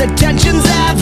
attention's have.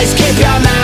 eyes, keep your mouth